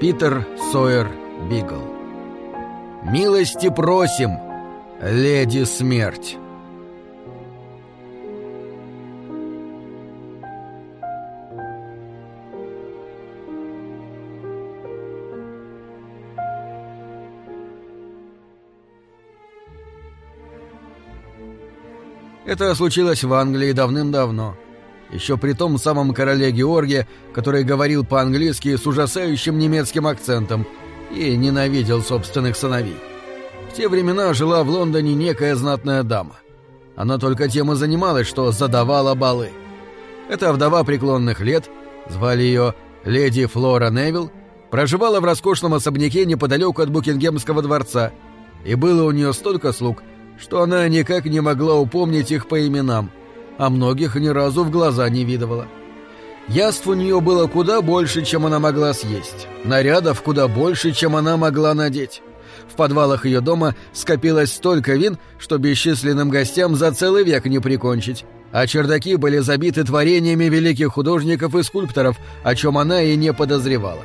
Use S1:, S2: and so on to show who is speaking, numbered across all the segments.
S1: Питер Сойер Бигл «Милости просим, леди смерть!» Это случилось в Англии давным-давно – еще при том самом короле Георге, который говорил по-английски с ужасающим немецким акцентом и ненавидел собственных сыновей. В те времена жила в Лондоне некая знатная дама. Она только тем и занималась, что задавала балы. Эта вдова преклонных лет, звали ее леди Флора Невилл, проживала в роскошном особняке неподалеку от Букингемского дворца, и было у нее столько слуг, что она никак не могла упомнить их по именам – а многих ни разу в глаза не видывала. Яств у нее было куда больше, чем она могла съесть, нарядов куда больше, чем она могла надеть. В подвалах ее дома скопилось столько вин, что бесчисленным гостям за целый век не прикончить, а чердаки были забиты творениями великих художников и скульпторов, о чем она и не подозревала.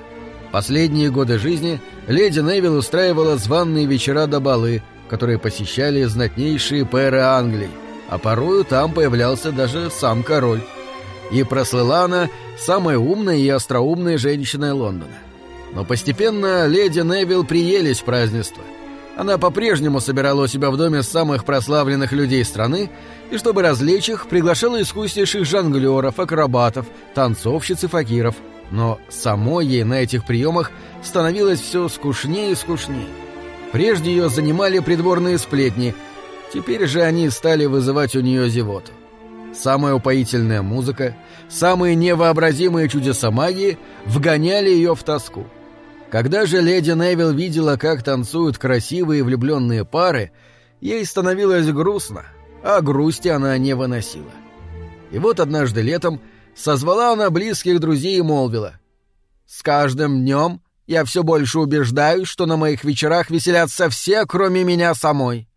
S1: Последние годы жизни леди Невилл устраивала званные вечера до балы, которые посещали знатнейшие пэры Англии а порою там появлялся даже сам король. И прослыла она самой умной и остроумной женщиной Лондона. Но постепенно леди Невилл приелись в празднество. Она по-прежнему собирала у себя в доме самых прославленных людей страны и, чтобы развлечь их, приглашала искуснейших жонглеров, акробатов, танцовщиц и факиров. Но самой ей на этих приемах становилось все скучнее и скучнее. Прежде ее занимали придворные сплетни – Теперь же они стали вызывать у нее зевоту. Самая упоительная музыка, самые невообразимые чудеса магии вгоняли ее в тоску. Когда же леди Невилл видела, как танцуют красивые влюбленные пары, ей становилось грустно, а грусти она не выносила. И вот однажды летом созвала она близких друзей и молвила. «С каждым днем я все больше убеждаюсь, что на моих вечерах веселятся все, кроме меня самой.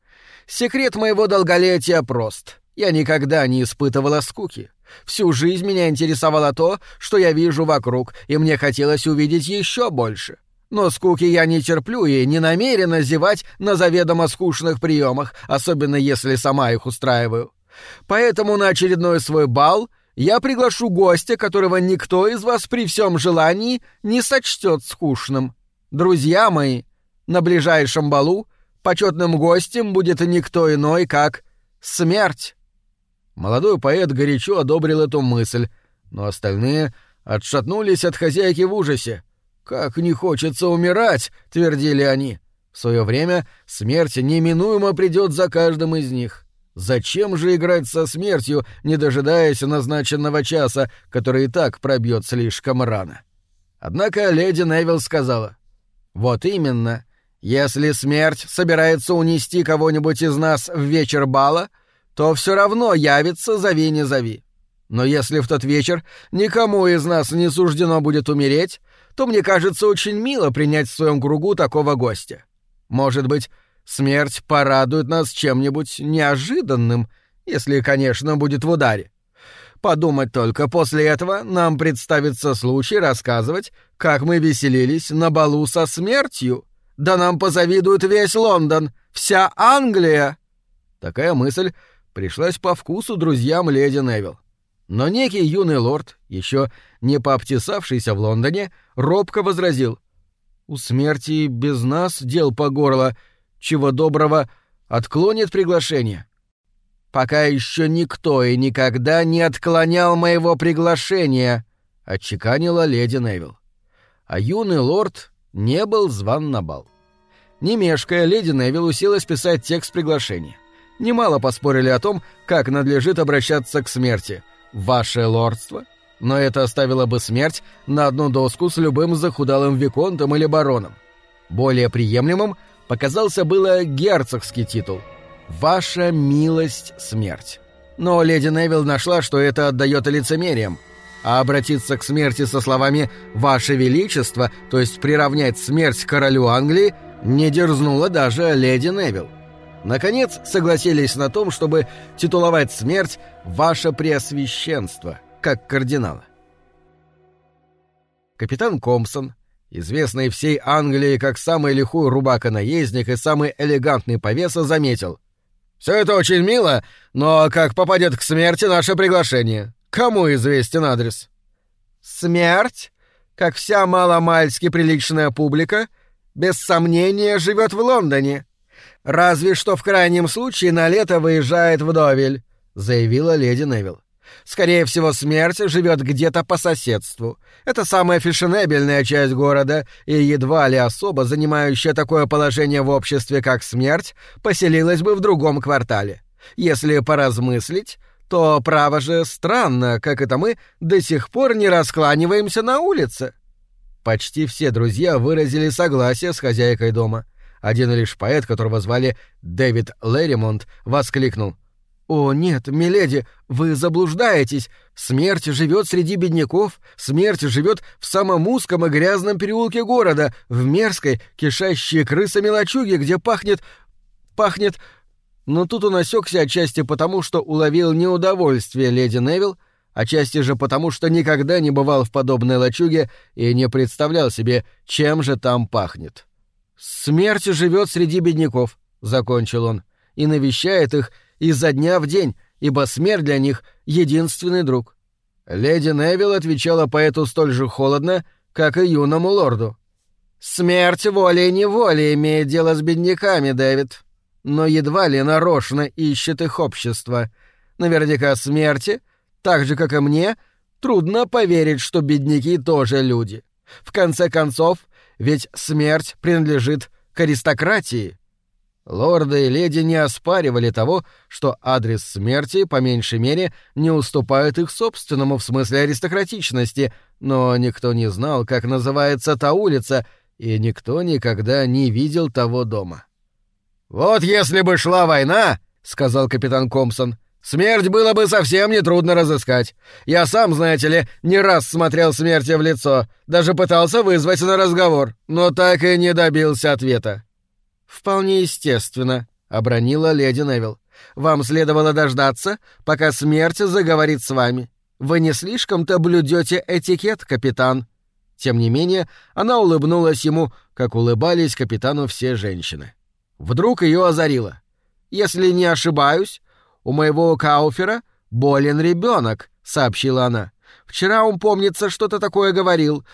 S1: Секрет моего долголетия прост. Я никогда не испытывала скуки. Всю жизнь меня интересовало то, что я вижу вокруг, и мне хотелось увидеть еще больше. Но скуки я не терплю и не намерена зевать на заведомо скучных приемах, особенно если сама их устраиваю. Поэтому на очередной свой бал я приглашу гостя, которого никто из вас при всем желании не сочтет скучным. Друзья мои, на ближайшем балу почетным гостем будет никто иной, как смерть. Молодой поэт горячо одобрил эту мысль, но остальные отшатнулись от хозяйки в ужасе. «Как не хочется умирать!» — твердили они. В свое время смерть неминуемо придет за каждым из них. Зачем же играть со смертью, не дожидаясь назначенного часа, который и так пробьет слишком рано? Однако леди Невилл сказала. «Вот именно. Если смерть собирается унести кого-нибудь из нас в вечер бала, то все равно явится зови не зови. Но если в тот вечер никому из нас не суждено будет умереть, то мне кажется очень мило принять в своем кругу такого гостя. Может быть, смерть порадует нас чем-нибудь неожиданным, если, конечно, будет в ударе. Подумать только, после этого нам представится случай рассказывать, как мы веселились на балу со смертью. Да нам позавидует весь Лондон, вся Англия!» Такая мысль пришлась по вкусу друзьям леди Невилл. Но некий юный лорд, еще не пообтесавшийся в Лондоне, робко возразил. «У смерти без нас дел по горло, чего доброго отклонит приглашение». «Пока еще никто и никогда не отклонял моего приглашения», — отчеканила леди Невилл. А юный лорд не был зван на бал. Не мешкая, леди Невилл уселась писать текст приглашения. Немало поспорили о том, как надлежит обращаться к смерти. «Ваше лордство?» Но это оставило бы смерть на одну доску с любым захудалым виконтом или бароном. Более приемлемым показался было герцогский титул «Ваша милость смерть». Но леди Невилл нашла, что это отдает лицемерием. а обратиться к смерти со словами «Ваше Величество», то есть приравнять смерть королю Англии, не дерзнула даже леди Невилл. Наконец согласились на том, чтобы титуловать смерть «Ваше Преосвященство», как кардинала. Капитан Компсон, известный всей Англии как самый лихой рубака-наездник и самый элегантный повеса, заметил. «Все это очень мило, но как попадет к смерти наше приглашение? Кому известен адрес?» «Смерть, как вся маломальски приличная публика, без сомнения живет в Лондоне. Разве что в крайнем случае на лето выезжает в Довель», — заявила леди Невилл. Скорее всего, смерть живет где-то по соседству. Это самая фешенебельная часть города, и едва ли особо занимающая такое положение в обществе, как смерть, поселилась бы в другом квартале. Если поразмыслить, то, право же, странно, как это мы до сих пор не раскланиваемся на улице. Почти все друзья выразили согласие с хозяйкой дома. Один лишь поэт, которого звали Дэвид Лэримонт, воскликнул — «О, нет, миледи, вы заблуждаетесь. Смерть живет среди бедняков, смерть живет в самом узком и грязном переулке города, в мерзкой, кишащей крысами лачуге, где пахнет... пахнет...» Но тут он осекся отчасти потому, что уловил неудовольствие леди Невилл, отчасти же потому, что никогда не бывал в подобной лачуге и не представлял себе, чем же там пахнет. «Смерть живет среди бедняков», — закончил он, — «и навещает их, — изо дня в день, ибо смерть для них — единственный друг. Леди Невилл отвечала поэту столь же холодно, как и юному лорду. «Смерть волей-неволей имеет дело с бедняками, Дэвид, но едва ли нарочно ищет их общество. Наверняка смерти, так же, как и мне, трудно поверить, что бедняки тоже люди. В конце концов, ведь смерть принадлежит к аристократии». Лорды и леди не оспаривали того, что адрес смерти, по меньшей мере, не уступает их собственному в смысле аристократичности, но никто не знал, как называется та улица, и никто никогда не видел того дома. «Вот если бы шла война, — сказал капитан Компсон, — смерть было бы совсем нетрудно разыскать. Я сам, знаете ли, не раз смотрел смерти в лицо, даже пытался вызвать на разговор, но так и не добился ответа. «Вполне естественно», — обронила леди Невилл. «Вам следовало дождаться, пока смерть заговорит с вами. Вы не слишком-то блюдете этикет, капитан». Тем не менее, она улыбнулась ему, как улыбались капитану все женщины. Вдруг ее озарило. «Если не ошибаюсь, у моего Кауфера болен ребенок», — сообщила она. «Вчера он, помнится, что-то такое говорил.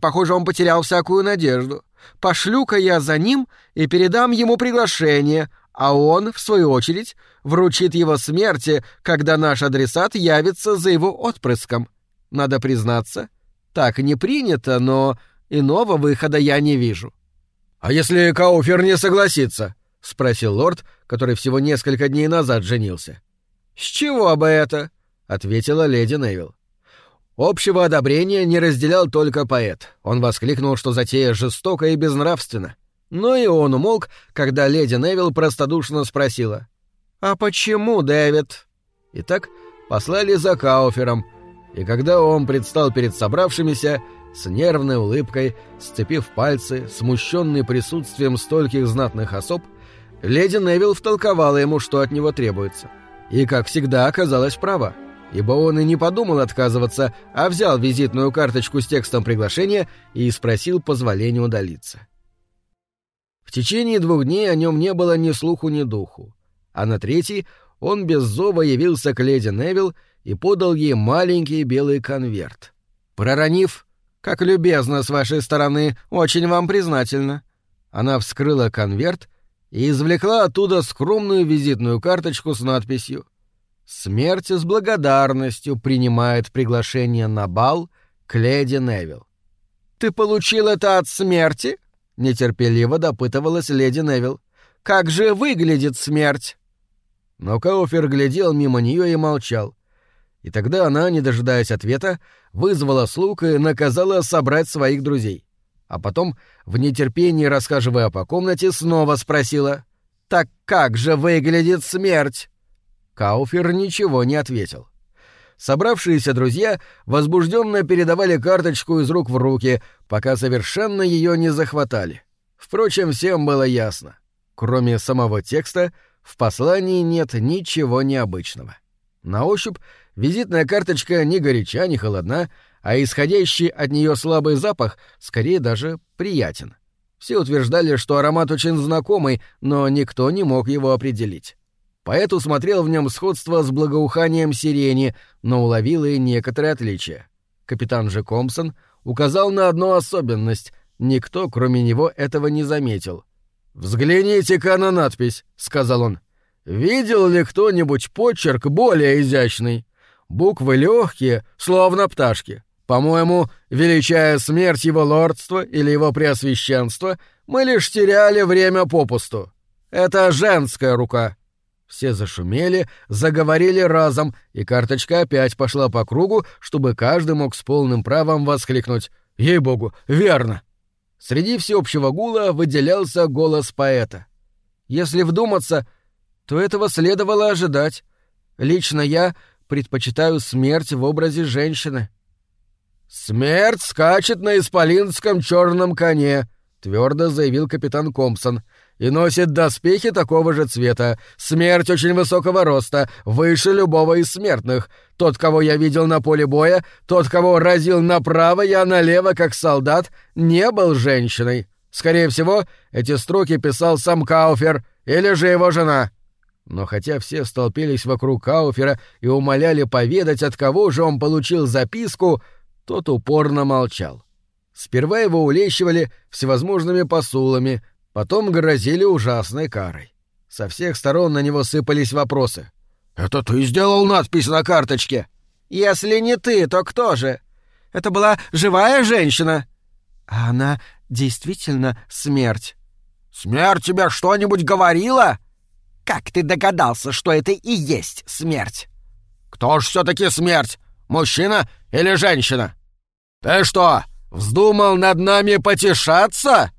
S1: Похоже, он потерял всякую надежду. Пошлю-ка я за ним и передам ему приглашение, а он, в свою очередь, вручит его смерти, когда наш адресат явится за его отпрыском. Надо признаться, так не принято, но иного выхода я не вижу. — А если Кауфер не согласится? — спросил лорд, который всего несколько дней назад женился. — С чего бы это? — ответила леди Невилл. Общего одобрения не разделял только поэт. Он воскликнул, что затея жестока и безнравственна. Но и он умолк, когда леди Невилл простодушно спросила. «А почему, Дэвид?» Итак, послали за Кауфером, и когда он предстал перед собравшимися, с нервной улыбкой, сцепив пальцы, смущенный присутствием стольких знатных особ, леди Невилл втолковала ему, что от него требуется. И, как всегда, оказалась права ибо он и не подумал отказываться, а взял визитную карточку с текстом приглашения и спросил позволения удалиться. В течение двух дней о нем не было ни слуху, ни духу, а на третий он без зова явился к леди Невилл и подал ей маленький белый конверт. Проронив «Как любезно с вашей стороны, очень вам признательно», она вскрыла конверт и извлекла оттуда скромную визитную карточку с надписью Смерть с благодарностью принимает приглашение на бал к леди Невилл. «Ты получил это от смерти?» — нетерпеливо допытывалась леди Невилл. «Как же выглядит смерть?» Но Кауфер глядел мимо нее и молчал. И тогда она, не дожидаясь ответа, вызвала слуг и наказала собрать своих друзей. А потом, в нетерпении рассказывая по комнате, снова спросила «Так как же выглядит смерть?» Кауфер ничего не ответил. Собравшиеся друзья возбужденно передавали карточку из рук в руки, пока совершенно ее не захватали. Впрочем, всем было ясно. Кроме самого текста, в послании нет ничего необычного. На ощупь визитная карточка не горяча, не холодна, а исходящий от нее слабый запах скорее даже приятен. Все утверждали, что аромат очень знакомый, но никто не мог его определить. Поэт усмотрел в нем сходство с благоуханием сирени, но уловил и некоторые отличия. Капитан же Компсон указал на одну особенность — никто, кроме него, этого не заметил. «Взгляните-ка на надпись», — сказал он. «Видел ли кто-нибудь почерк более изящный? Буквы легкие, словно пташки. По-моему, величая смерть его лордства или его преосвященства, мы лишь теряли время попусту. Это женская рука. Все зашумели, заговорили разом, и карточка опять пошла по кругу, чтобы каждый мог с полным правом воскликнуть «Ей-богу, верно!». Среди всеобщего гула выделялся голос поэта. Если вдуматься, то этого следовало ожидать. Лично я предпочитаю смерть в образе женщины. «Смерть скачет на исполинском черном коне», — твердо заявил капитан Компсон и носит доспехи такого же цвета. Смерть очень высокого роста, выше любого из смертных. Тот, кого я видел на поле боя, тот, кого разил направо, я налево, как солдат, не был женщиной. Скорее всего, эти строки писал сам Кауфер или же его жена. Но хотя все столпились вокруг Кауфера и умоляли поведать, от кого же он получил записку, тот упорно молчал. Сперва его улещивали всевозможными посулами, Потом грозили ужасной карой. Со всех сторон на него сыпались вопросы. «Это ты сделал надпись на карточке?» «Если не ты, то кто же? Это была живая женщина?» «А она действительно смерть». «Смерть тебя что-нибудь говорила?» «Как ты догадался, что это и есть смерть?» «Кто ж все-таки смерть? Мужчина или женщина?» «Ты что, вздумал над нами потешаться?»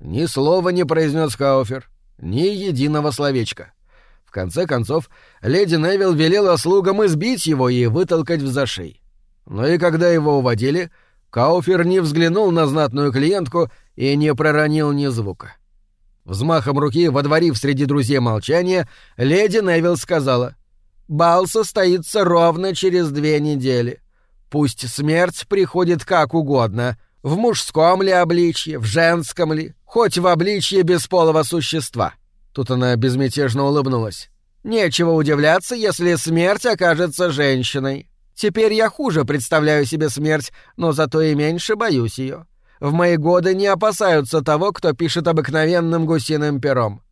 S1: Ни слова не произнес Хауфер, ни единого словечка. В конце концов, леди Невилл велела слугам избить его и вытолкать в зашей. Но и когда его уводили, Кауфер не взглянул на знатную клиентку и не проронил ни звука. Взмахом руки, водворив среди друзей молчание, леди Невилл сказала, «Бал состоится ровно через две недели. Пусть смерть приходит как угодно, в мужском ли обличье, в женском ли, хоть в обличье бесполого существа. Тут она безмятежно улыбнулась. Нечего удивляться, если смерть окажется женщиной. Теперь я хуже представляю себе смерть, но зато и меньше боюсь ее. В мои годы не опасаются того, кто пишет обыкновенным гусиным пером.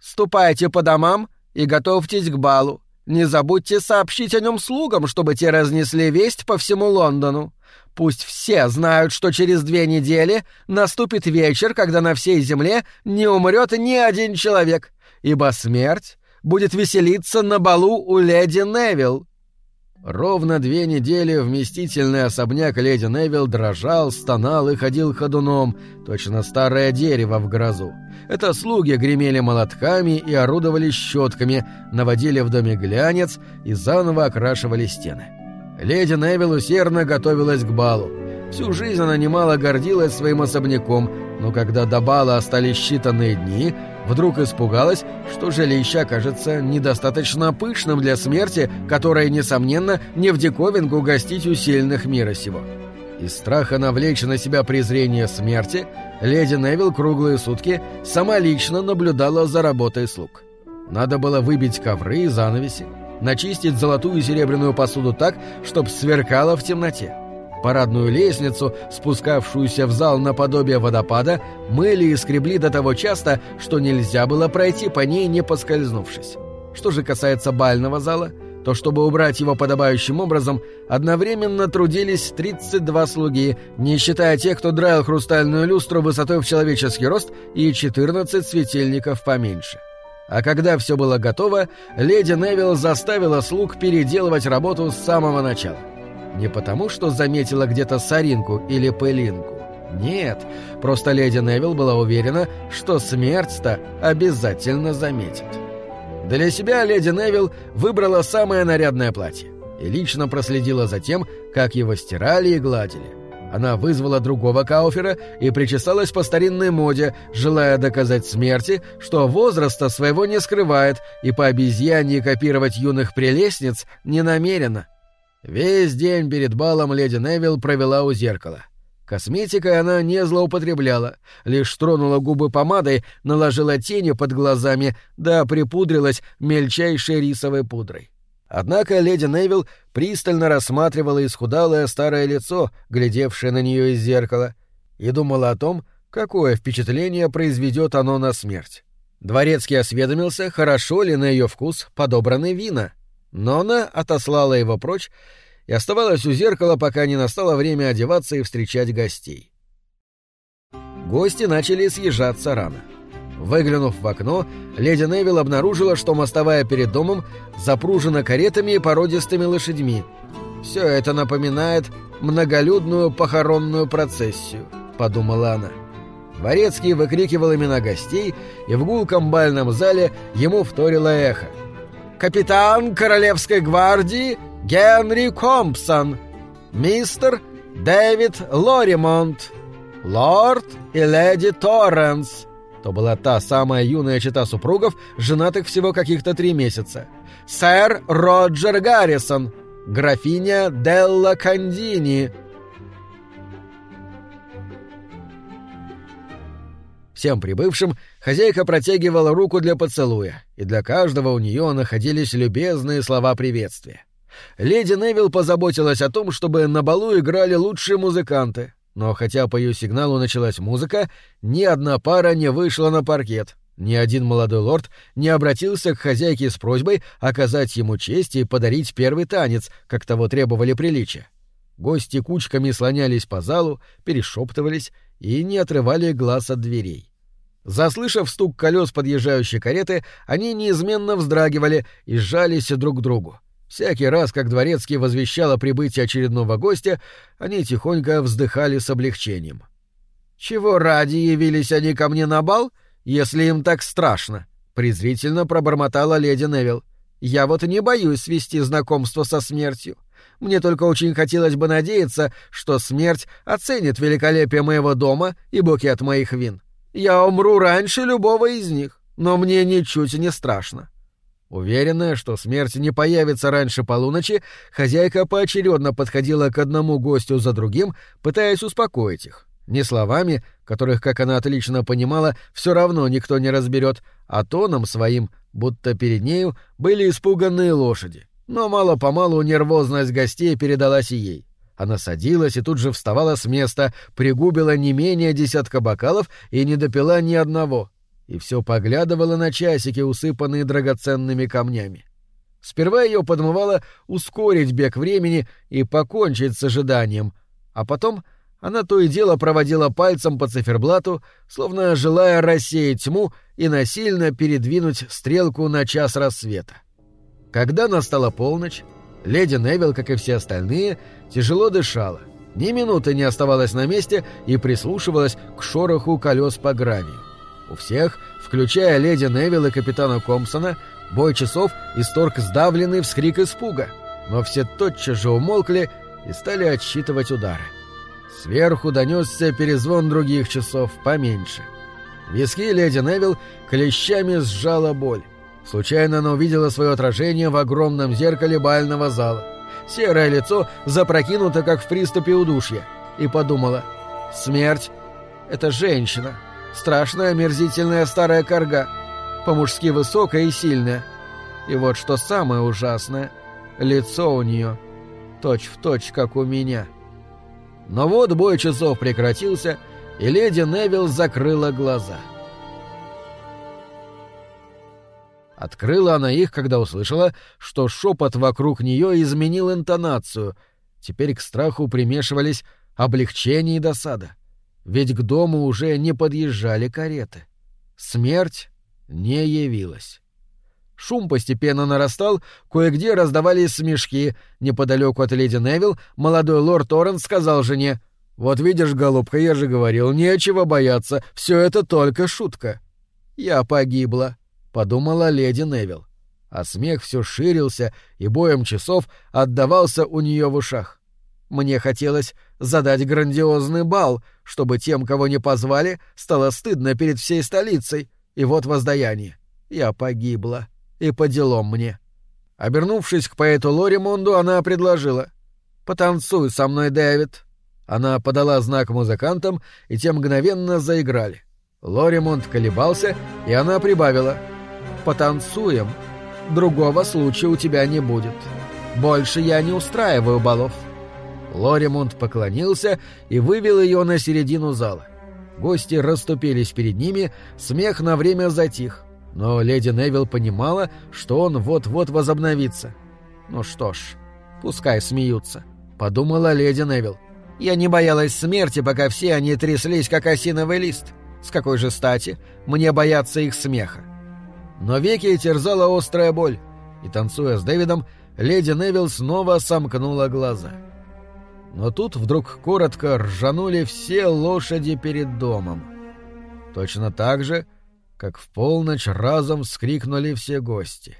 S1: Ступайте по домам и готовьтесь к балу. Не забудьте сообщить о нем слугам, чтобы те разнесли весть по всему Лондону. Пусть все знают, что через две недели наступит вечер, когда на всей земле не умрет ни один человек, ибо смерть будет веселиться на балу у леди Невилл. Ровно две недели вместительный особняк леди Невилл дрожал, стонал и ходил ходуном, точно старое дерево в грозу. Это слуги гремели молотками и орудовали щетками, наводили в доме глянец и заново окрашивали стены. Леди Невилл усердно готовилась к балу. Всю жизнь она немало гордилась своим особняком, но когда до бала остались считанные дни, вдруг испугалась, что жилище окажется недостаточно пышным для смерти, которая, несомненно, не в диковинку гостить у сильных мира сего. Из страха навлечь на себя презрение смерти, леди Невилл круглые сутки сама лично наблюдала за работой слуг. Надо было выбить ковры и занавеси, начистить золотую и серебряную посуду так, чтоб сверкала в темноте. Парадную лестницу, спускавшуюся в зал наподобие водопада, мыли и скребли до того часто, что нельзя было пройти по ней, не поскользнувшись. Что же касается бального зала, то чтобы убрать его подобающим образом, одновременно трудились 32 слуги, не считая тех, кто драил хрустальную люстру высотой в человеческий рост и 14 светильников поменьше. — а когда все было готово, леди Невилл заставила слуг переделывать работу с самого начала. Не потому, что заметила где-то соринку или пылинку. Нет, просто леди Невилл была уверена, что смерть-то обязательно заметит. Для себя леди Невилл выбрала самое нарядное платье. и лично проследила за тем, как его стирали и гладили. Она вызвала другого Кауфера и причесалась по старинной моде, желая доказать смерти, что возраста своего не скрывает и по обезьяне копировать юных прелестниц не намерена. Весь день перед балом леди Невилл провела у зеркала. Косметикой она не злоупотребляла, лишь тронула губы помадой, наложила тени под глазами, да припудрилась мельчайшей рисовой пудрой. Однако леди Невилл пристально рассматривала исхудалое старое лицо, глядевшее на нее из зеркала, и думала о том, какое впечатление произведет оно на смерть. Дворецкий осведомился, хорошо ли на ее вкус подобраны вина. Но она отослала его прочь и оставалась у зеркала, пока не настало время одеваться и встречать гостей. Гости начали съезжаться рано. Выглянув в окно, леди Невилл обнаружила, что мостовая перед домом запружена каретами и породистыми лошадьми. «Все это напоминает многолюдную похоронную процессию», — подумала она. Дворецкий выкрикивал имена гостей, и в гулком бальном зале ему вторило эхо. «Капитан Королевской гвардии Генри Компсон! Мистер Дэвид Лоримонт! Лорд и леди Торренс!» То была та самая юная чита супругов, женатых всего каких-то три месяца. «Сэр Роджер Гаррисон, графиня Делла Кандини». Всем прибывшим хозяйка протягивала руку для поцелуя, и для каждого у нее находились любезные слова приветствия. Леди Невилл позаботилась о том, чтобы на балу играли лучшие музыканты, но хотя по ее сигналу началась музыка, ни одна пара не вышла на паркет. Ни один молодой лорд не обратился к хозяйке с просьбой оказать ему честь и подарить первый танец, как того требовали приличия. Гости кучками слонялись по залу, перешептывались и не отрывали глаз от дверей. Заслышав стук колес подъезжающей кареты, они неизменно вздрагивали и сжались друг к другу. Всякий раз, как дворецкий возвещал о прибытии очередного гостя, они тихонько вздыхали с облегчением. «Чего ради явились они ко мне на бал, если им так страшно?» — презрительно пробормотала леди Невилл. «Я вот не боюсь свести знакомство со смертью. Мне только очень хотелось бы надеяться, что смерть оценит великолепие моего дома и букет моих вин. Я умру раньше любого из них, но мне ничуть не страшно. Уверенная, что смерть не появится раньше полуночи, хозяйка поочередно подходила к одному гостю за другим, пытаясь успокоить их. Не словами, которых, как она отлично понимала, все равно никто не разберет, а тоном своим, будто перед нею были испуганные лошади. Но мало-помалу нервозность гостей передалась и ей. Она садилась и тут же вставала с места, пригубила не менее десятка бокалов и не допила ни одного — и все поглядывала на часики, усыпанные драгоценными камнями. Сперва ее подмывало ускорить бег времени и покончить с ожиданием, а потом она то и дело проводила пальцем по циферблату, словно желая рассеять тьму и насильно передвинуть стрелку на час рассвета. Когда настала полночь, леди Невилл, как и все остальные, тяжело дышала, ни минуты не оставалась на месте и прислушивалась к шороху колес по гравию. У всех, включая леди Невилл и капитана Компсона, бой часов исторг сдавленный вскрик испуга, но все тотчас же умолкли и стали отсчитывать удары. Сверху донесся перезвон других часов поменьше. Виски леди Невилл клещами сжала боль. Случайно она увидела свое отражение в огромном зеркале бального зала. Серое лицо запрокинуто, как в приступе удушья, и подумала «Смерть — это женщина». Страшная, омерзительная старая корга. По-мужски высокая и сильная. И вот что самое ужасное. Лицо у нее точь в точь, как у меня. Но вот бой часов прекратился, и леди Невилл закрыла глаза. Открыла она их, когда услышала, что шепот вокруг нее изменил интонацию. Теперь к страху примешивались облегчение и досада ведь к дому уже не подъезжали кареты. Смерть не явилась. Шум постепенно нарастал, кое-где раздавались смешки. Неподалеку от леди Невилл молодой лорд Торренс сказал жене, «Вот видишь, голубка, я же говорил, нечего бояться, все это только шутка». «Я погибла», — подумала леди Невилл. а смех все ширился и боем часов отдавался у нее в ушах. Мне хотелось задать грандиозный бал, чтобы тем, кого не позвали, стало стыдно перед всей столицей, и вот воздаяние. Я погибла, и по делам мне. Обернувшись к поэту Лоримонду, она предложила. «Потанцуй со мной, Дэвид». Она подала знак музыкантам, и те мгновенно заиграли. Лоримонд колебался, и она прибавила. «Потанцуем. Другого случая у тебя не будет. Больше я не устраиваю балов». Лоримунд поклонился и вывел ее на середину зала. Гости расступились перед ними, смех на время затих, но леди Невилл понимала, что он вот-вот возобновится. «Ну что ж, пускай смеются», — подумала леди Невилл. «Я не боялась смерти, пока все они тряслись, как осиновый лист. С какой же стати мне бояться их смеха?» Но веки терзала острая боль, и, танцуя с Дэвидом, леди Невилл снова сомкнула глаза. — но тут вдруг коротко ржанули все лошади перед домом. Точно так же, как в полночь разом вскрикнули все гости.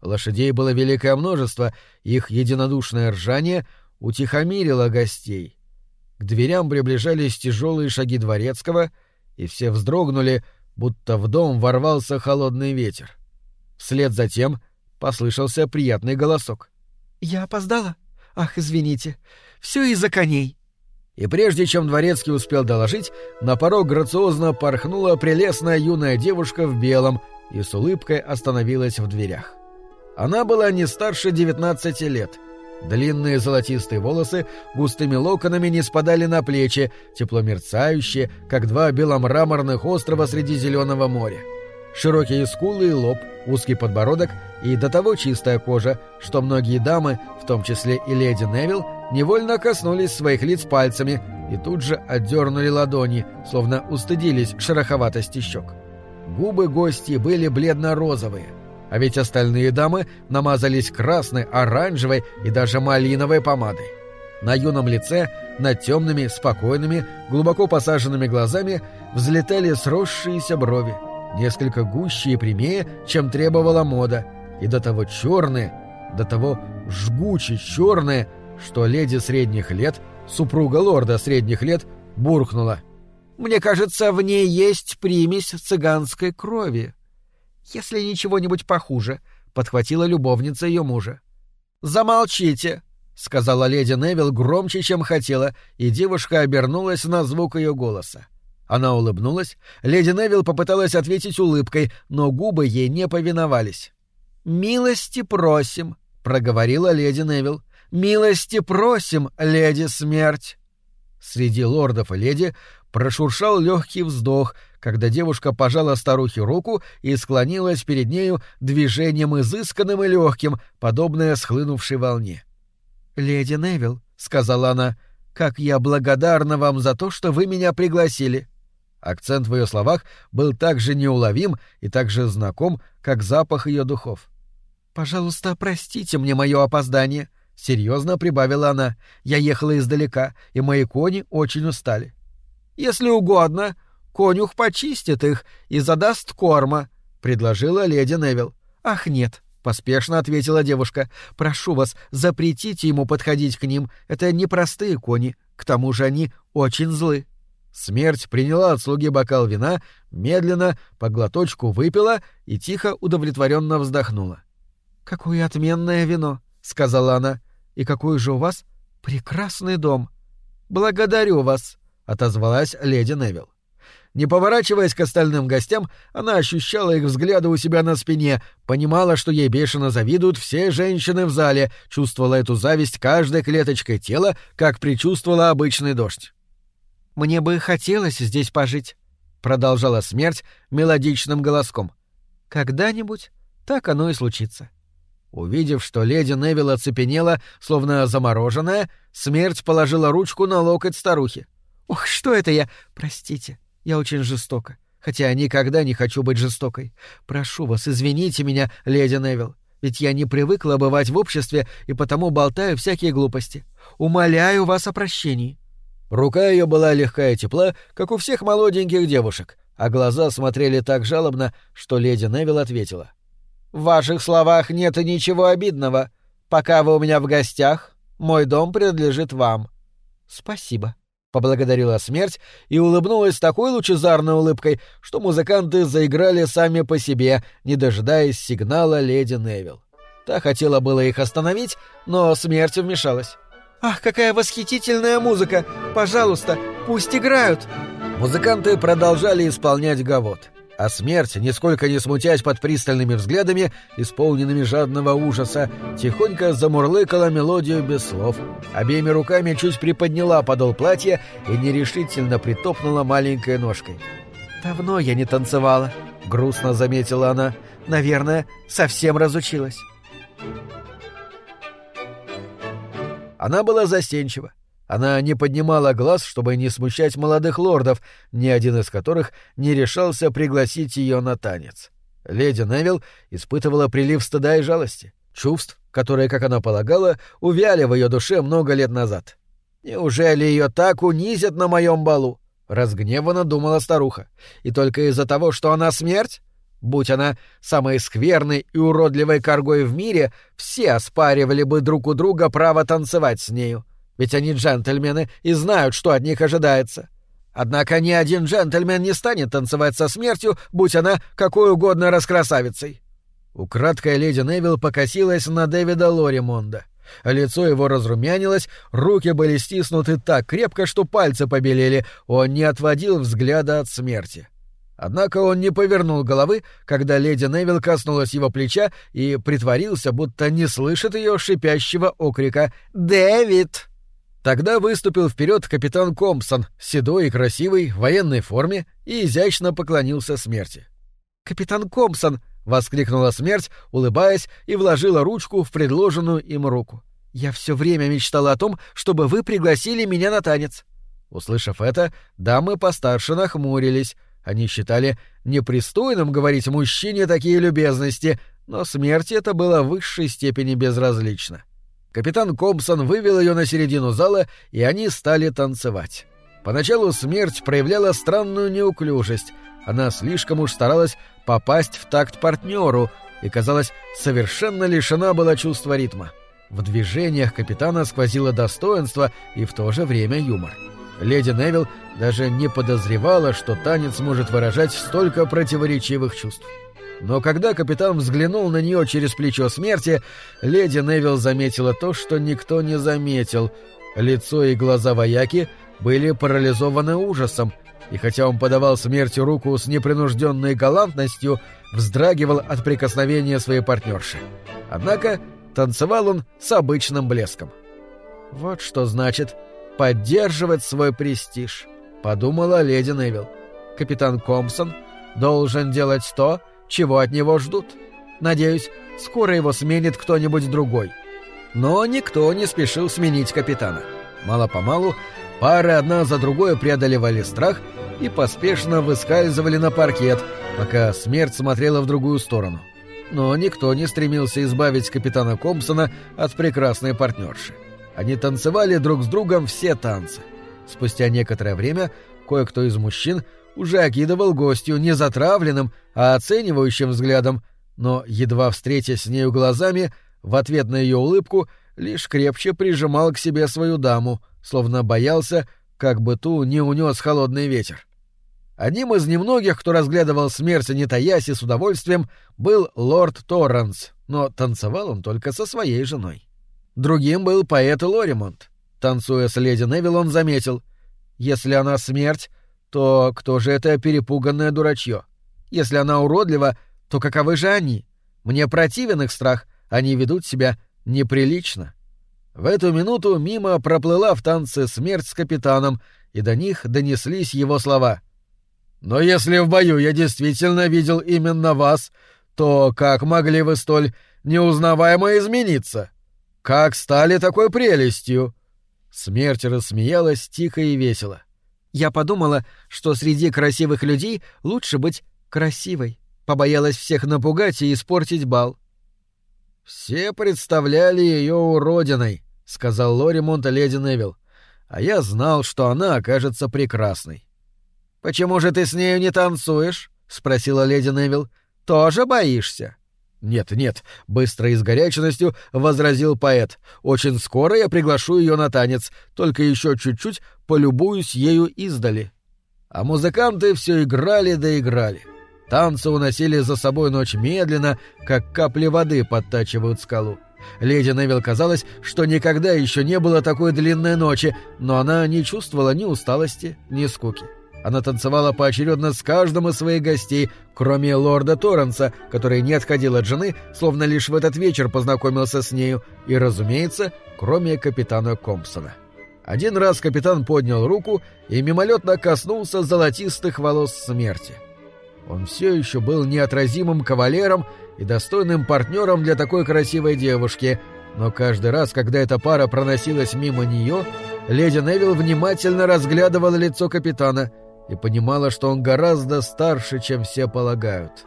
S1: Лошадей было великое множество, их единодушное ржание утихомирило гостей. К дверям приближались тяжелые шаги дворецкого, и все вздрогнули, будто в дом ворвался холодный ветер. Вслед за тем послышался приятный голосок. «Я опоздала? Ах, извините. Все из-за коней». И прежде чем дворецкий успел доложить, на порог грациозно порхнула прелестная юная девушка в белом и с улыбкой остановилась в дверях. Она была не старше девятнадцати лет. Длинные золотистые волосы густыми локонами не спадали на плечи, тепло мерцающие, как два беломраморных острова среди зеленого моря. Широкие скулы и лоб, узкий подбородок и до того чистая кожа, что многие дамы, в том числе и леди Невилл, невольно коснулись своих лиц пальцами и тут же отдернули ладони, словно устыдились шероховатости щек. Губы гости были бледно-розовые, а ведь остальные дамы намазались красной, оранжевой и даже малиновой помадой. На юном лице, над темными, спокойными, глубоко посаженными глазами взлетали сросшиеся брови, несколько гуще и прямее, чем требовала мода, и до того черные, до того жгуче черные, что леди средних лет, супруга лорда средних лет, буркнула. «Мне кажется, в ней есть примесь цыганской крови». «Если не чего-нибудь похуже», — подхватила любовница ее мужа. «Замолчите», — сказала леди Невилл громче, чем хотела, и девушка обернулась на звук ее голоса. Она улыбнулась, леди Невилл попыталась ответить улыбкой, но губы ей не повиновались. «Милости просим», — проговорила леди Невилл. «Милости просим, леди смерть!» Среди лордов и леди прошуршал легкий вздох, когда девушка пожала старухе руку и склонилась перед нею движением изысканным и легким, подобное схлынувшей волне. «Леди Невилл», — сказала она, — «как я благодарна вам за то, что вы меня пригласили». Акцент в ее словах был так же неуловим и так же знаком, как запах ее духов. «Пожалуйста, простите мне мое опоздание», — серьезно прибавила она. «Я ехала издалека, и мои кони очень устали». «Если угодно, конюх почистит их и задаст корма», — предложила леди Невилл. «Ах, нет», — поспешно ответила девушка. «Прошу вас, запретите ему подходить к ним. Это непростые кони, к тому же они очень злы». Смерть приняла от слуги бокал вина, медленно, по глоточку выпила и тихо удовлетворенно вздохнула. «Какое отменное вино!» — сказала она. «И какой же у вас прекрасный дом!» «Благодарю вас!» — отозвалась леди Невилл. Не поворачиваясь к остальным гостям, она ощущала их взгляды у себя на спине, понимала, что ей бешено завидуют все женщины в зале, чувствовала эту зависть каждой клеточкой тела, как предчувствовала обычный дождь. «Мне бы хотелось здесь пожить», — продолжала смерть мелодичным голоском. «Когда-нибудь так оно и случится». Увидев, что леди Невилл оцепенела, словно замороженная, смерть положила ручку на локоть старухи. «Ох, что это я? Простите, я очень жестока. Хотя никогда не хочу быть жестокой. Прошу вас, извините меня, леди Невилл. Ведь я не привыкла бывать в обществе и потому болтаю всякие глупости. Умоляю вас о прощении». Рука ее была легка и тепла, как у всех молоденьких девушек, а глаза смотрели так жалобно, что леди Невилл ответила.
S2: В ваших словах нет и ничего обидного. Пока вы у меня в гостях, мой дом принадлежит вам». «Спасибо», — поблагодарила смерть и улыбнулась такой лучезарной улыбкой, что музыканты заиграли сами по себе, не дожидаясь сигнала леди Невилл. Та хотела было их остановить, но смерть вмешалась. «Ах, какая восхитительная музыка! Пожалуйста, пусть играют!» Музыканты продолжали исполнять гавот, а смерть, нисколько не смутясь под пристальными взглядами, исполненными жадного ужаса, тихонько замурлыкала мелодию без слов, обеими руками чуть приподняла подол платья и нерешительно притопнула маленькой ножкой. «Давно я не танцевала», — грустно заметила она. «Наверное, совсем разучилась». Она была застенчива. Она не поднимала глаз, чтобы не смущать молодых лордов, ни один из которых не решался пригласить ее на танец. Леди Невилл испытывала прилив стыда и жалости, чувств, которые, как она полагала, увяли в ее душе много лет назад. «Неужели ее так унизят на моем балу?» — разгневанно думала старуха. «И только из-за того, что она смерть? Будь она самой скверной и уродливой коргой в мире, все оспаривали бы друг у друга право танцевать с нею. Ведь они джентльмены и знают, что от них ожидается. Однако ни один джентльмен не станет танцевать со смертью, будь она какой угодно раскрасавицей. Украдкая леди Невилл покосилась на Дэвида Лоримонда. Лицо его разрумянилось, руки были стиснуты так крепко, что пальцы побелели, он не отводил взгляда от смерти. Однако он не повернул головы, когда леди Невилл коснулась его плеча и притворился, будто не слышит ее шипящего окрика «Дэвид!». Тогда выступил вперед капитан Компсон, седой и красивый, в военной форме, и изящно поклонился смерти. «Капитан Компсон!» — воскликнула смерть, улыбаясь, и вложила ручку в предложенную им руку. «Я все время мечтала о том, чтобы вы пригласили меня на танец». Услышав это, дамы постарше нахмурились — они считали непристойным говорить мужчине такие любезности, но смерти это было в высшей степени безразлично. Капитан Компсон вывел ее на середину зала, и они стали танцевать. Поначалу смерть проявляла странную неуклюжесть. Она слишком уж старалась попасть в такт партнеру и, казалось, совершенно лишена была чувства ритма. В движениях капитана сквозило достоинство и в то же время юмор. Леди Невилл даже не подозревала, что танец может выражать столько противоречивых чувств. Но когда капитан взглянул на нее через плечо смерти, леди Невилл заметила то, что никто не заметил. Лицо и глаза вояки были парализованы ужасом, и хотя он подавал смерти руку с непринужденной галантностью, вздрагивал от прикосновения своей партнерши. Однако танцевал он с обычным блеском. Вот что значит поддерживать свой престиж, подумала леди Невилл. Капитан Компсон должен делать то, чего от него ждут. Надеюсь, скоро его сменит кто-нибудь другой. Но никто не спешил сменить капитана. Мало-помалу пары одна за другой преодолевали страх и поспешно выскальзывали на паркет, пока смерть смотрела в другую сторону. Но никто не стремился избавить капитана Компсона от прекрасной партнерши. Они танцевали друг с другом все танцы. Спустя некоторое время кое-кто из мужчин уже окидывал гостью не затравленным, а оценивающим взглядом, но, едва встретясь с нею глазами, в ответ на ее улыбку лишь крепче прижимал к себе свою даму, словно боялся, как бы ту не унес холодный ветер. Одним из немногих, кто разглядывал смерть, не таясь и с удовольствием, был лорд Торренс, но танцевал он только со своей женой. Другим был поэт Лоримонт. Танцуя с леди Невилл, он заметил. Если она смерть, то кто же это перепуганное дурачье? Если она уродлива, то каковы же они? Мне противен их страх, они ведут себя неприлично. В эту минуту мимо проплыла в танце смерть с капитаном, и до них донеслись его слова. «Но если в бою я действительно видел именно вас, то как могли вы столь неузнаваемо измениться?» Как стали такой прелестью!» Смерть рассмеялась тихо и весело. «Я подумала, что среди красивых людей лучше быть красивой. Побоялась всех напугать и испортить бал». «Все представляли ее уродиной», — сказал Лоримонт леди Невилл. «А я знал, что она окажется прекрасной». «Почему же ты с нею не танцуешь?» — спросила леди Невилл. «Тоже боишься?» «Нет, нет», — быстро и с горячностью возразил поэт. «Очень скоро я приглашу ее на танец, только еще чуть-чуть полюбуюсь ею издали». А музыканты все играли да играли. Танцы уносили за собой ночь медленно, как капли воды подтачивают скалу. Леди Невилл казалось, что никогда еще не было такой длинной ночи, но она не чувствовала ни усталости, ни скуки. Она танцевала поочередно с каждым из своих гостей, кроме лорда Торренса, который не отходил от жены, словно лишь в этот вечер познакомился с нею, и, разумеется, кроме капитана Компсона. Один раз капитан поднял руку и мимолетно коснулся золотистых волос смерти. Он все еще был неотразимым кавалером и достойным партнером для такой красивой девушки, но каждый раз, когда эта пара проносилась мимо нее, леди Невилл внимательно разглядывала лицо капитана — и понимала, что он гораздо старше, чем все полагают.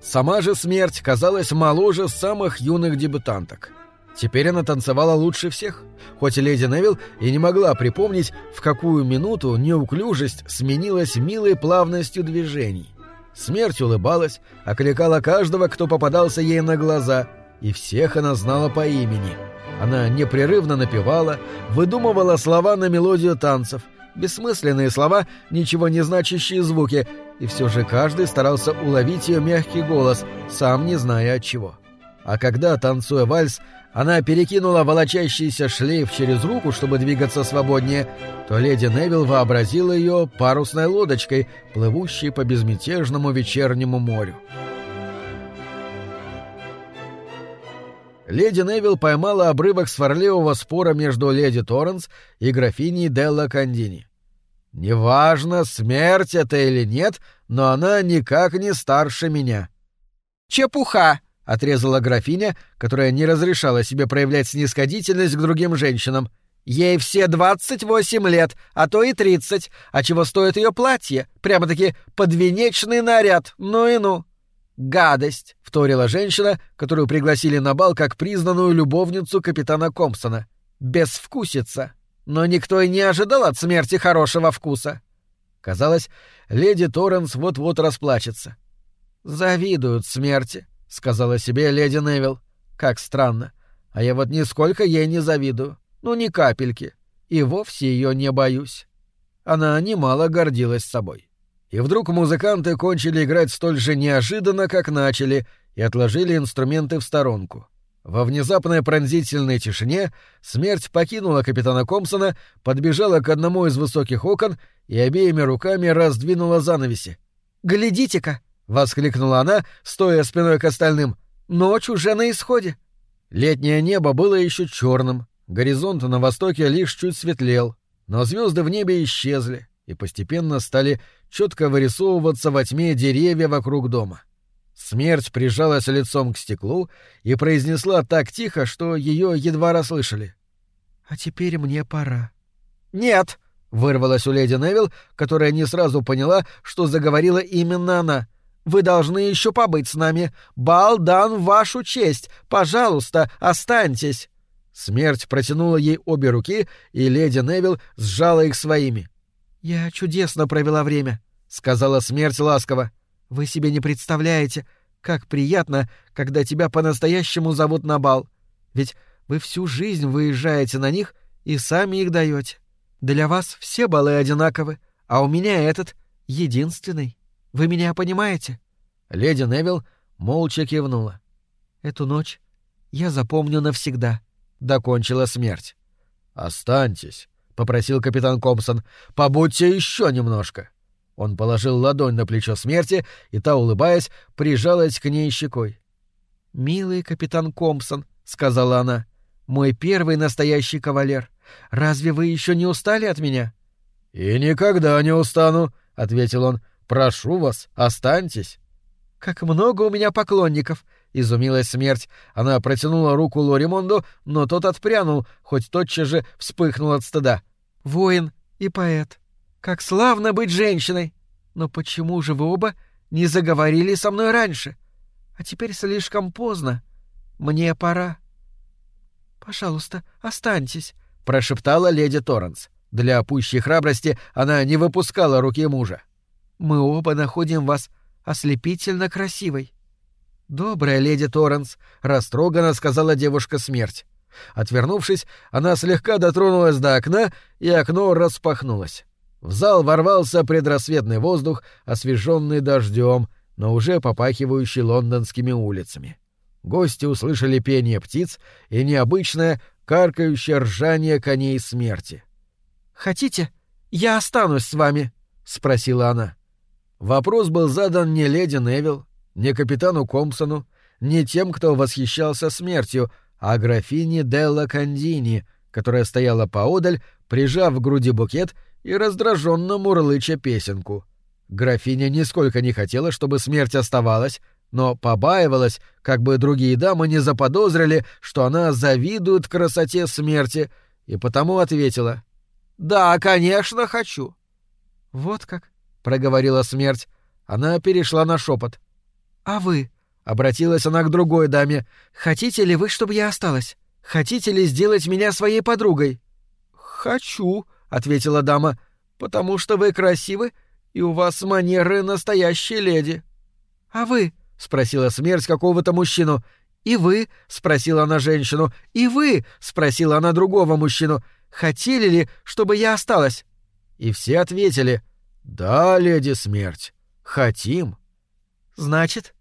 S2: Сама же смерть казалась моложе самых юных дебютанток. Теперь она танцевала лучше всех, хоть леди Невилл и не могла припомнить, в какую минуту неуклюжесть сменилась милой плавностью движений. Смерть улыбалась, окликала каждого, кто попадался ей на глаза, и всех она знала по имени. Она непрерывно напевала, выдумывала слова на мелодию танцев — бессмысленные слова, ничего не значащие звуки, и все же каждый старался уловить ее мягкий голос, сам не зная от чего. А когда, танцуя вальс, она перекинула волочащийся шлейф через руку, чтобы двигаться свободнее, то леди Невилл вообразила ее парусной лодочкой, плывущей по безмятежному вечернему морю. Леди Невилл поймала обрывок сварливого спора между леди Торренс и графиней Делла Кандини. «Неважно, смерть это или нет, но она никак не старше меня».
S1: «Чепуха!» — отрезала графиня, которая не разрешала себе проявлять снисходительность к другим женщинам. «Ей все двадцать восемь лет, а то и тридцать, а чего стоит ее платье? Прямо-таки подвенечный наряд, ну и ну!» «Гадость!» — вторила женщина, которую пригласили на бал как признанную любовницу капитана Компсона. «Безвкусица!» Но никто и не ожидал от смерти хорошего вкуса. Казалось, леди Торренс вот-вот расплачется. «Завидуют смерти», — сказала себе леди Невилл. «Как странно. А я вот нисколько ей не завидую. Ну, ни капельки. И вовсе ее не боюсь». Она немало гордилась собой. И вдруг музыканты кончили играть столь же неожиданно, как начали, и отложили инструменты в сторонку. Во внезапной пронзительной тишине смерть покинула капитана Компсона, подбежала к одному из высоких окон и обеими руками раздвинула занавеси. «Глядите-ка!» — воскликнула она, стоя спиной к остальным. «Ночь уже на исходе!» Летнее небо было еще черным, горизонт на востоке лишь чуть светлел, но звезды в небе исчезли и постепенно стали четко вырисовываться во тьме деревья вокруг дома. Смерть прижалась лицом к стеклу и произнесла так тихо, что ее едва расслышали. «А теперь мне пора». «Нет!» — вырвалась у леди Невилл, которая не сразу поняла, что заговорила именно она. «Вы должны еще побыть с нами. Бал дан в вашу честь. Пожалуйста, останьтесь». Смерть протянула ей обе руки, и леди Невилл сжала их своими. «Я чудесно провела время», — сказала смерть ласково. «Вы себе не представляете, как приятно, когда тебя по-настоящему зовут на бал. Ведь вы всю жизнь выезжаете на них и сами их даете. Для вас все балы одинаковы, а у меня этот единственный. Вы меня понимаете?» Леди Невилл молча кивнула. «Эту ночь я запомню навсегда», — докончила смерть. «Останьтесь», — попросил капитан Компсон. «Побудьте еще немножко». Он положил ладонь на плечо смерти, и та, улыбаясь, прижалась к ней щекой. «Милый капитан Компсон», — сказала она, — «мой первый настоящий кавалер. Разве вы еще не устали от меня?» «И никогда не устану», — ответил он. «Прошу вас, останьтесь». «Как много у меня поклонников!» — изумилась смерть. Она протянула руку Лоримонду, но тот отпрянул, хоть тотчас же вспыхнул от стыда. «Воин и поэт. Как славно быть женщиной! Но почему же вы оба не заговорили со мной раньше? А теперь слишком поздно. Мне пора». «Пожалуйста, останьтесь», — прошептала леди Торренс. Для пущей храбрости она не выпускала руки мужа. «Мы оба находим вас ослепительно красивой».
S2: Добрая леди Торренс, растроганно сказала девушка смерть. Отвернувшись, она слегка дотронулась до окна, и окно распахнулось. В зал ворвался предрассветный воздух, освеженный дождем, но уже попахивающий лондонскими улицами. Гости услышали пение птиц и необычное каркающее ржание коней смерти. «Хотите, я останусь с вами?» — спросила она. Вопрос был задан не леди Невилл, не капитану Компсону, не тем, кто восхищался смертью, а графине Делла Кандини, которая стояла поодаль, прижав к груди букет и раздраженно мурлыча песенку. Графиня нисколько не хотела, чтобы смерть оставалась, но побаивалась, как бы другие дамы не заподозрили, что она завидует красоте смерти, и потому ответила «Да, конечно, хочу». «Вот как», — проговорила смерть. Она перешла на шепот. «А вы?» — обратилась она к другой даме. «Хотите ли вы, чтобы я осталась? Хотите ли сделать меня своей подругой?» «Хочу», — ответила дама, — «потому что вы красивы, и у вас манеры настоящей леди». «А вы?» — спросила смерть какого-то мужчину. «И вы?» — спросила она женщину. «И вы?» — спросила она другого мужчину. «Хотели ли, чтобы я осталась?» И все ответили. «Да, леди смерть, хотим». «Значит,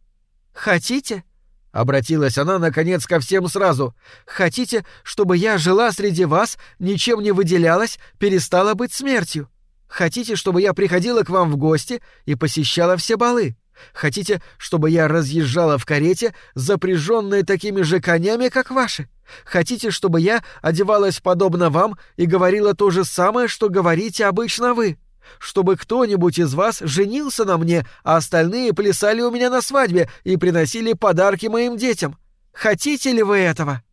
S2: хотите?» — обратилась она, наконец, ко всем сразу. «Хотите, чтобы я жила среди вас, ничем не выделялась, перестала быть смертью? Хотите, чтобы я приходила к вам в гости и посещала все балы? Хотите, чтобы я разъезжала в карете, запряженной такими же конями, как ваши? Хотите, чтобы я одевалась подобно вам и говорила то же самое, что говорите обычно вы?» Чтобы кто-нибудь из вас женился на мне, а остальные плясали у меня на свадьбе и приносили подарки моим детям. Хотите ли вы этого?»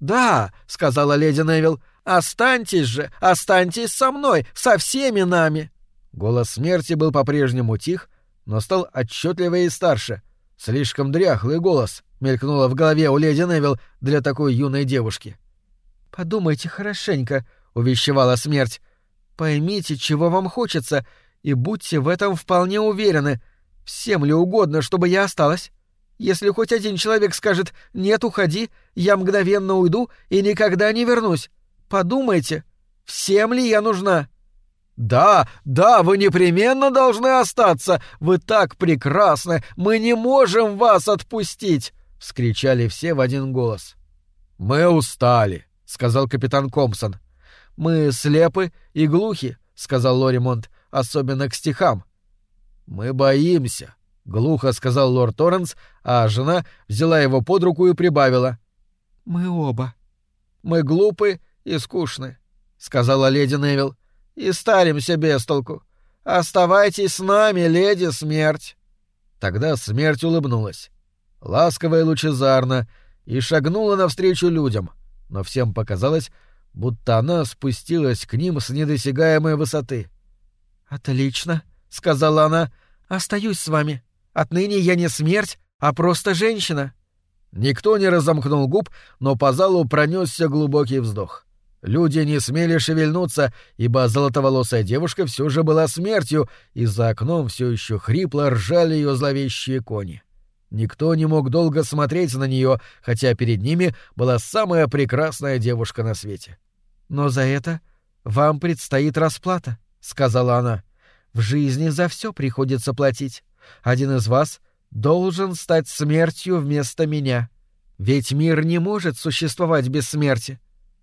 S2: «Да», — сказала леди Невилл, — «останьтесь же, останьтесь со мной, со всеми нами». Голос смерти был по-прежнему тих, но стал отчетливее и старше. Слишком дряхлый голос мелькнуло в голове у леди Невилл для такой юной девушки. «Подумайте хорошенько», — увещевала смерть. Поймите, чего вам хочется, и будьте в этом вполне уверены. Всем ли угодно, чтобы я осталась? Если хоть один человек скажет «нет, уходи», я мгновенно уйду и никогда не вернусь. Подумайте, всем ли я нужна?» «Да, да, вы непременно должны остаться! Вы так прекрасны! Мы не можем вас отпустить!» — вскричали все в один голос. «Мы устали», — сказал капитан Компсон. «Мы слепы и глухи», — сказал Лоримонт, — «особенно к стихам». «Мы боимся», — глухо сказал лорд Торренс, а жена взяла его под руку и прибавила. «Мы оба». «Мы глупы и скучны», — сказала леди Невилл, — «и старимся без толку. Оставайтесь с нами, леди Смерть». Тогда Смерть улыбнулась. Ласково и лучезарно, и шагнула навстречу людям, но всем показалось, будто она спустилась к ним с недосягаемой высоты. «Отлично», — сказала она, — «остаюсь с вами. Отныне я не смерть, а просто женщина». Никто не разомкнул губ, но по залу пронесся глубокий вздох. Люди не смели шевельнуться, ибо золотоволосая девушка все же была смертью, и за окном все еще хрипло ржали ее зловещие кони. Никто не мог долго смотреть на нее, хотя перед ними была самая прекрасная девушка на свете. «Но за это вам предстоит расплата», — сказала она. «В жизни за все приходится платить. Один из вас должен стать смертью вместо меня. Ведь мир не может существовать без смерти.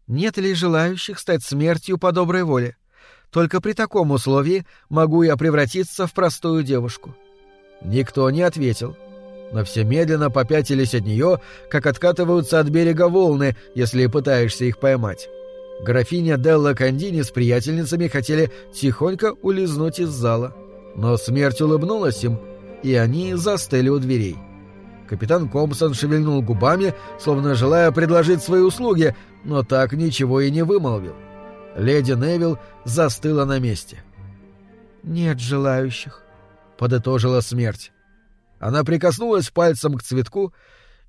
S2: Нет ли желающих стать смертью по доброй воле? Только при таком условии могу я превратиться в простую девушку». Никто не ответил. — но все медленно попятились от нее, как откатываются от берега волны, если пытаешься их поймать. Графиня Делла Кандини с приятельницами хотели тихонько улизнуть из зала. Но смерть улыбнулась им, и они застыли у дверей. Капитан Компсон шевельнул губами, словно желая предложить свои услуги, но так ничего и не вымолвил. Леди Невилл застыла на месте. «Нет желающих», — подытожила смерть. Она прикоснулась пальцем к цветку,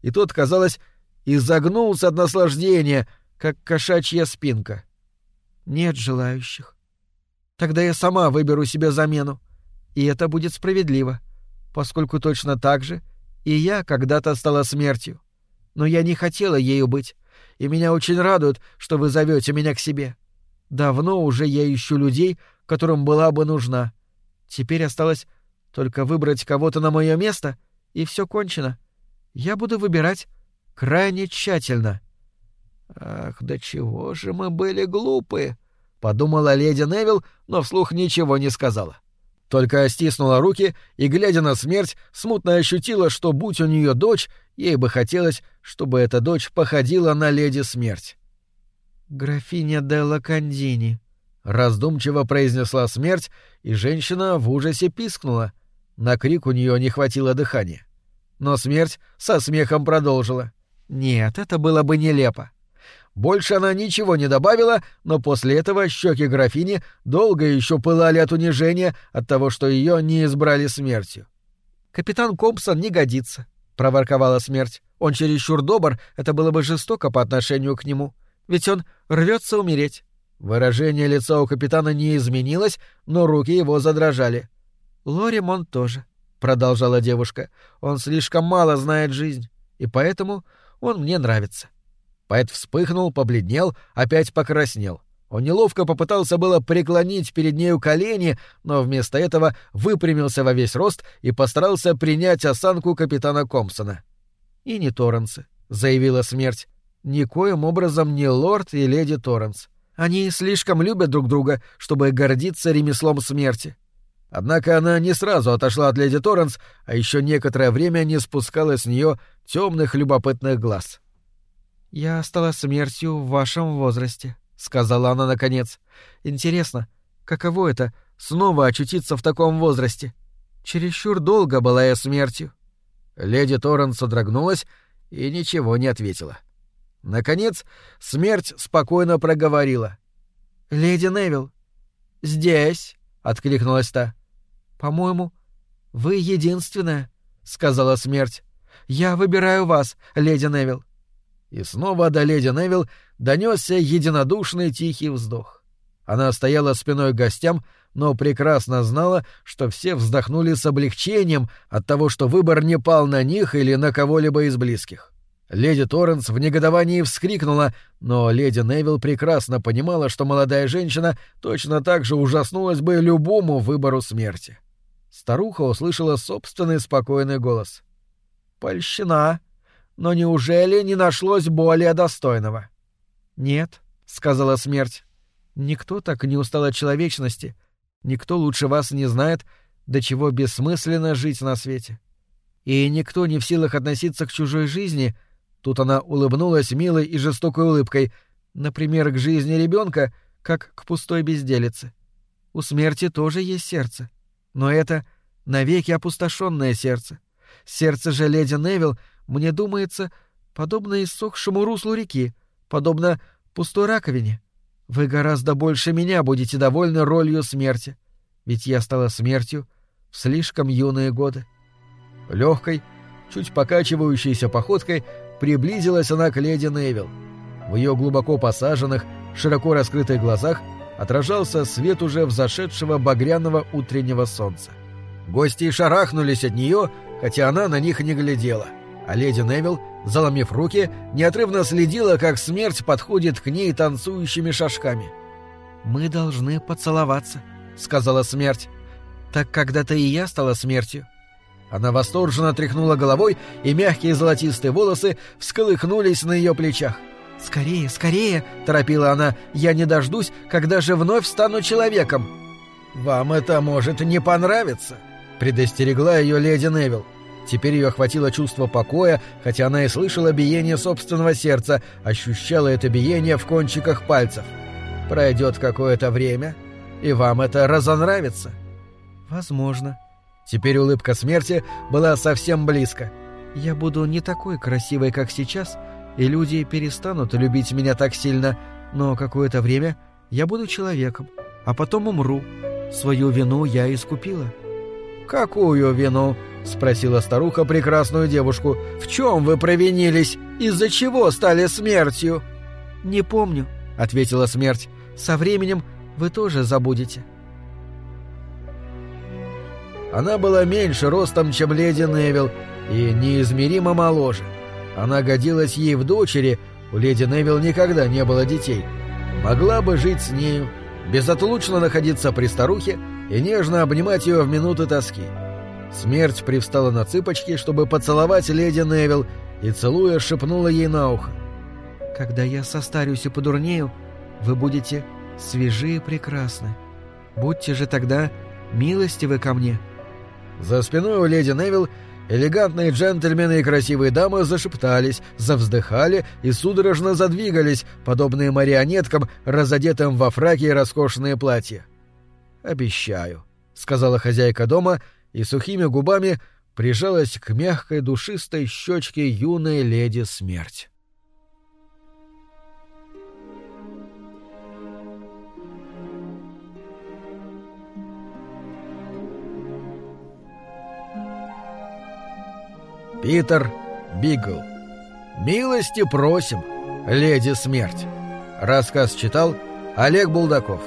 S2: и тот, казалось, изогнулся от наслаждения, как кошачья спинка. Нет желающих. Тогда я сама выберу себе замену, и это будет справедливо, поскольку точно так же И я когда-то стала смертью. Но я не хотела ею быть, и меня очень радует, что вы зовете меня к себе. Давно уже я ищу людей, которым была бы нужна. Теперь осталось только выбрать кого-то на мое место, и все кончено. Я буду выбирать крайне тщательно. Ах, да чего же мы были глупые, подумала леди Невилл, но вслух ничего не сказала. Только стиснула руки и, глядя на смерть, смутно ощутила, что, будь у нее дочь, ей бы хотелось, чтобы эта дочь походила на леди смерть. «Графиня Делла Кандини», — раздумчиво произнесла смерть, и женщина в ужасе пискнула. На крик у нее не хватило дыхания. Но смерть со смехом продолжила. «Нет, это было бы нелепо. Больше она ничего не добавила, но после этого щеки графини долго еще пылали от унижения от того, что ее не избрали смертью. «Капитан Компсон не годится», — проворковала смерть. «Он чересчур добр, это было бы жестоко по отношению к нему. Ведь он рвется умереть». Выражение лица у капитана не изменилось, но руки его задрожали. «Лоримон тоже», — продолжала девушка. «Он слишком мало знает жизнь, и поэтому он мне нравится». Поэт вспыхнул, побледнел, опять покраснел. Он неловко попытался было преклонить перед нею колени, но вместо этого выпрямился во весь рост и постарался принять осанку капитана Компсона. «И не Торренсы», — заявила смерть. «Никоим образом не лорд и леди Торренс. Они слишком любят друг друга, чтобы гордиться ремеслом смерти». Однако она не сразу отошла от леди Торренс, а еще некоторое время не спускала с нее темных любопытных глаз. — «Я стала смертью в вашем возрасте», — сказала она наконец. «Интересно, каково это — снова очутиться в таком возрасте? Чересчур долго была я смертью». Леди Торрен содрогнулась и ничего не ответила. Наконец, смерть спокойно проговорила. «Леди Невилл, здесь», — откликнулась та. «По-моему, вы единственная», — сказала смерть. «Я выбираю вас, леди Невилл. И снова до леди Невилл донесся единодушный тихий вздох. Она стояла спиной к гостям, но прекрасно знала, что все вздохнули с облегчением от того, что выбор не пал на них или на кого-либо из близких. Леди Торренс в негодовании вскрикнула, но леди Невилл прекрасно понимала, что молодая женщина точно так же ужаснулась бы любому выбору смерти. Старуха услышала собственный спокойный голос. «Польщена», но неужели не нашлось более достойного? Нет, сказала смерть. Никто так не устал от человечности, никто лучше вас не знает, до чего бессмысленно жить на свете. И никто не в силах относиться к чужой жизни, тут она улыбнулась милой и жестокой улыбкой, например, к жизни ребенка, как к пустой безделице. У смерти тоже есть сердце, но это навеки опустошенное сердце. Сердце же леди Невилл мне думается, подобно иссохшему руслу реки, подобно пустой раковине. Вы гораздо больше меня будете довольны ролью смерти, ведь я стала смертью в слишком юные годы. Легкой, чуть покачивающейся походкой приблизилась она к леди Невилл. В ее глубоко посаженных, широко раскрытых глазах отражался свет уже взошедшего багряного утреннего солнца. Гости шарахнулись от нее, хотя она на них не глядела а леди Невилл, заломив руки, неотрывно следила, как смерть подходит к ней танцующими шажками. «Мы должны поцеловаться», — сказала смерть. «Так когда-то и я стала смертью». Она восторженно тряхнула головой, и мягкие золотистые волосы всколыхнулись на ее плечах. «Скорее, скорее!» — торопила она. «Я не дождусь, когда же вновь стану человеком!» «Вам это может не понравиться!» — предостерегла ее леди Невилл. Теперь ее охватило чувство покоя, хотя она и слышала биение собственного сердца, ощущала это биение в кончиках пальцев. Пройдет какое-то время, и вам это разонравится. Возможно. Теперь улыбка смерти была совсем близко. Я буду не такой красивой, как сейчас, и люди перестанут любить меня так сильно, но какое-то время я буду человеком, а потом умру. Свою вину я искупила. Какую вину? — спросила старуха прекрасную девушку. «В чем вы провинились? Из-за чего стали смертью?» «Не помню», — ответила смерть. «Со временем вы тоже забудете». Она была меньше ростом, чем леди Невилл, и неизмеримо моложе. Она годилась ей в дочери, у леди Невилл никогда не было детей. Могла бы жить с нею, безотлучно находиться при старухе и нежно обнимать ее в минуты тоски. Смерть привстала на цыпочки, чтобы поцеловать леди Невилл, и, целуя, шепнула ей на ухо. «Когда я состарюсь и подурнею, вы будете свежи и прекрасны. Будьте же тогда милостивы ко мне». За спиной у леди Невилл элегантные джентльмены и красивые дамы зашептались, завздыхали и судорожно задвигались, подобные марионеткам, разодетым во фраки и роскошные платья. «Обещаю», — сказала хозяйка дома и сухими губами прижалась к мягкой душистой щечке юной леди смерть. Питер Бигл. «Милости просим, леди смерть». Рассказ читал Олег Булдаков.